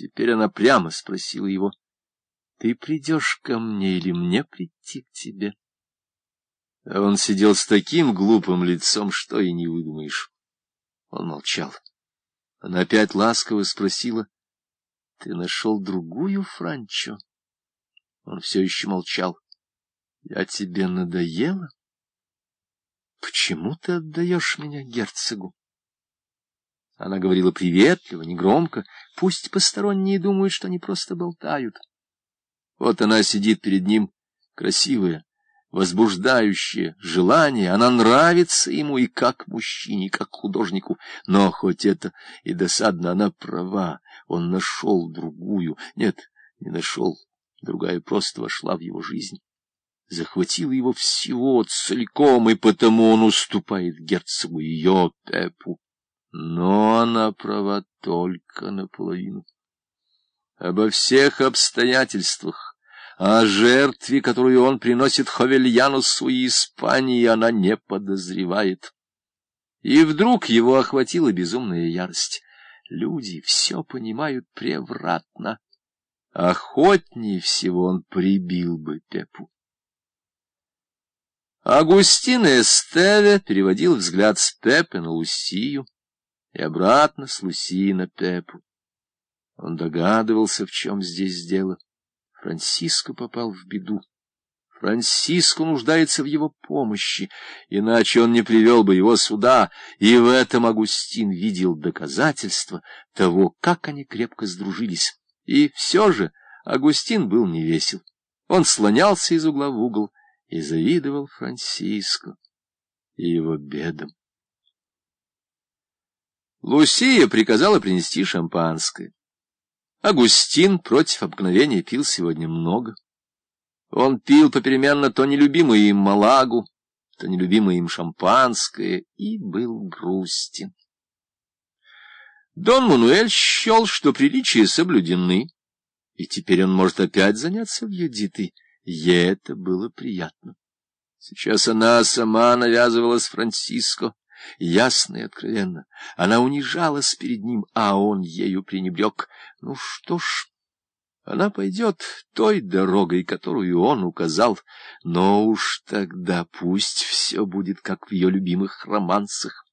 Теперь она прямо спросила его, «Ты придешь ко мне или мне прийти к тебе?» А он сидел с таким глупым лицом, что и не выдумаешь. Он молчал. Она опять ласково спросила, «Ты нашел другую Франчо?» Он все еще молчал. «Я тебе надоела? Почему ты отдаешь меня герцогу?» Она говорила приветливо, негромко, пусть посторонние думают, что они просто болтают. Вот она сидит перед ним, красивая, возбуждающее желание, она нравится ему и как мужчине, и как художнику, но хоть это и досадно, она права, он нашел другую, нет, не нашел, другая просто вошла в его жизнь, захватила его всего целиком, и потому он уступает герцогу ее Пепу, но она права только наполовину. Обо всех обстоятельствах, о жертве, которую он приносит Ховельянусу и Испании, она не подозревает. И вдруг его охватила безумная ярость. Люди все понимают превратно. Охотнее всего он прибил бы Пепу. Агустин Эстеве переводил взгляд с Пепы на Лусию и обратно с Лусии на Пепу. Он догадывался, в чем здесь дело. Франциско попал в беду. Франциско нуждается в его помощи, иначе он не привел бы его сюда, и в этом Агустин видел доказательство того, как они крепко сдружились. И все же Агустин был невесел. Он слонялся из угла в угол и завидовал Франциско и его бедам. Лусия приказала принести шампанское. Агустин против обыкновения пил сегодня много. Он пил попеременно то нелюбимое им малагу, то нелюбимое им шампанское, и был грустен. Дон Мануэль счел, что приличия соблюдены, и теперь он может опять заняться в Юдитой. Ей это было приятно. Сейчас она сама навязывалась Франциско, ясно и откровенно. Она унижалась перед ним, а он ею пренебрег. Ну что ж, она пойдет той дорогой, которую он указал, но уж тогда пусть все будет, как в ее любимых романсах.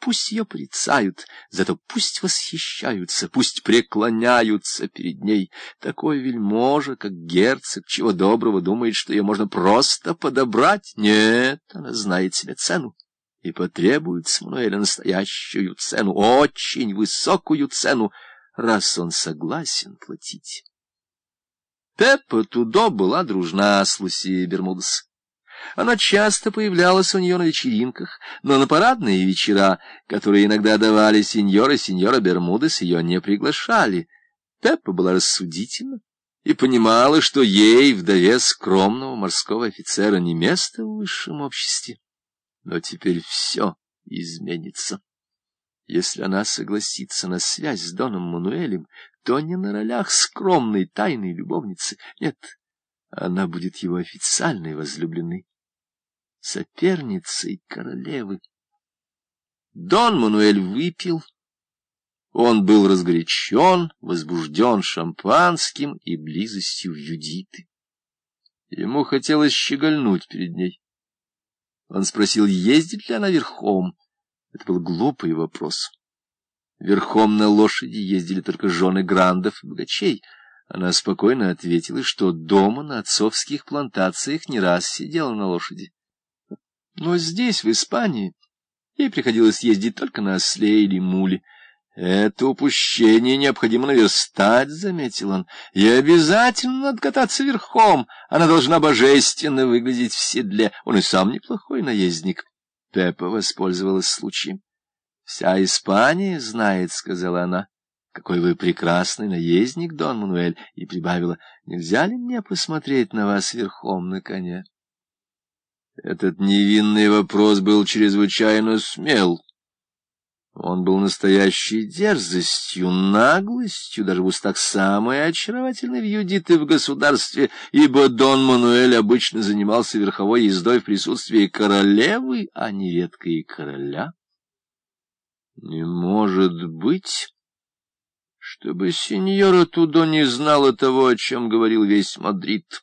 Пусть ее порицают, зато пусть восхищаются, пусть преклоняются перед ней. Такой вельможа, как герцог, чего доброго, думает, что ее можно просто подобрать. Нет, она знает себе цену и потребует с Мануэля настоящую цену, очень высокую цену, раз он согласен платить. Пеппа Тудо была дружна с Лусией Бермудес. Она часто появлялась у нее на вечеринках, но на парадные вечера, которые иногда давали сеньор и сеньора Бермудес, ее не приглашали. Пеппа была рассудительна и понимала, что ей, вдове скромного морского офицера, не место в высшем обществе. Но теперь все изменится. Если она согласится на связь с Доном Мануэлем, то не на ролях скромной тайной любовницы. Нет, она будет его официальной возлюбленной, соперницей королевы. Дон Мануэль выпил. Он был разгорячен, возбужден шампанским и близостью Юдиты. Ему хотелось щегольнуть перед ней. Он спросил, ездит ли она верхом. Это был глупый вопрос. Верхом на лошади ездили только жены грандов и богачей. Она спокойно ответила, что дома на отцовских плантациях не раз сидела на лошади. Но здесь, в Испании, ей приходилось ездить только на осле или муле. Это упущение необходимо наверстать, — заметил он, — и обязательно надо кататься верхом. Она должна божественно выглядеть в седле. Он и сам неплохой наездник. Пеппа воспользовалась случаем. — Вся Испания знает, — сказала она, — какой вы прекрасный наездник, Дон Мануэль, и прибавила, — нельзя ли мне посмотреть на вас верхом на коне? Этот невинный вопрос был чрезвычайно смел. Он был настоящей дерзостью, наглостью, даже в устах самой очаровательной Юдиты в государстве, ибо Дон Мануэль обычно занимался верховой ездой в присутствии королевы, а нередко и короля. Не может быть, чтобы сеньора Тудо не знала того, о чем говорил весь Мадрид.